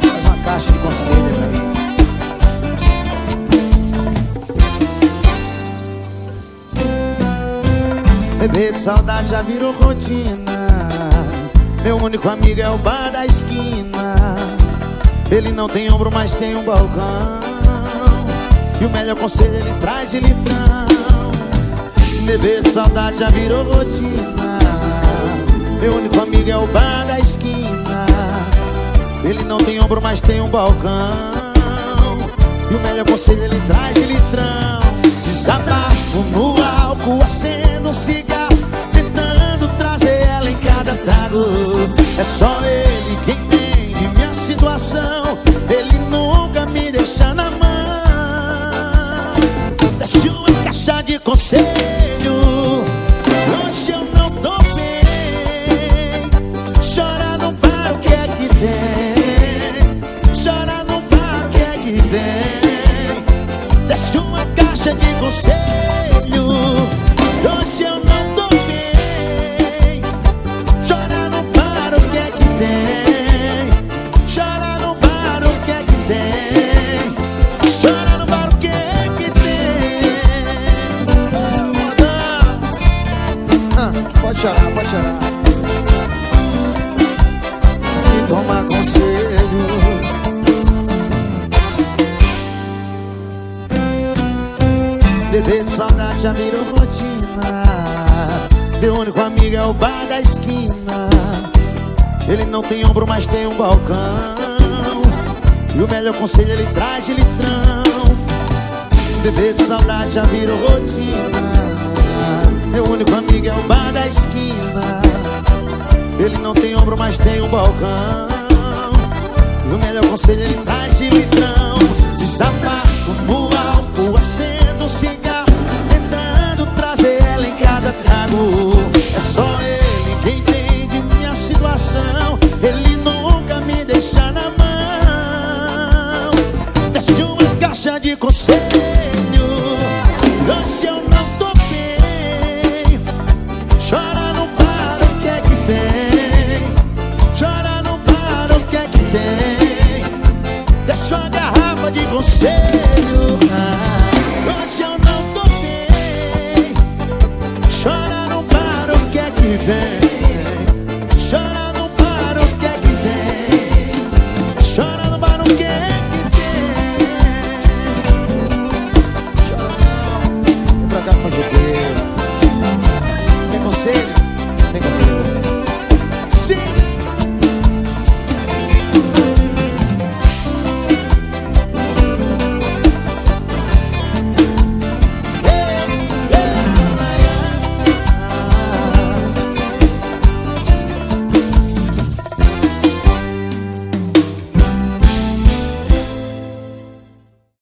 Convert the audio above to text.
Faz uma caixa de conselho pra mim. Beber de saudade já virou rotina. Meu único amigo é o bar da esquina. Ele não tem ombro, mas tem um balcão. E o melhor conselho ele traz de litrão Beber de saudade já virou rotina. Meu único amigo é o bar da esquina. Ele não tem ombro, mas tem um balcão. E o melhor conselho ele traz de litrão. Desabafo no álcool, acendo um cigarro. Tentando trazer ela em cada trago. É só ele quem entende minha situação. Ele nunca me deixa na mão. Deixa uma caixa de conselho conselho. Hoje eu não tô bem. Chora não para o que é que tem. Chora não para o que é que tem. Chora não para o que é que tem. Ah, Pode chorar, pode chorar Beber de saudade já virou rotina Meu único amigo é o bar da esquina. Ele não tem ombro, mas tem um balcão. E o melhor conselho ele traz de litrão. Beber de saudade já virou rotina Meu único amigo é o bar da esquina. Ele não tem ombro, mas tem um balcão. E o melhor conselho ele traz de conselho Hoje eu não tô bem Chora, não para, o que é que tem? Chora, não para, o que é que tem? Desce uma garrafa de conselho Hoje eu não tô bem Chora, não para, o que é que vem?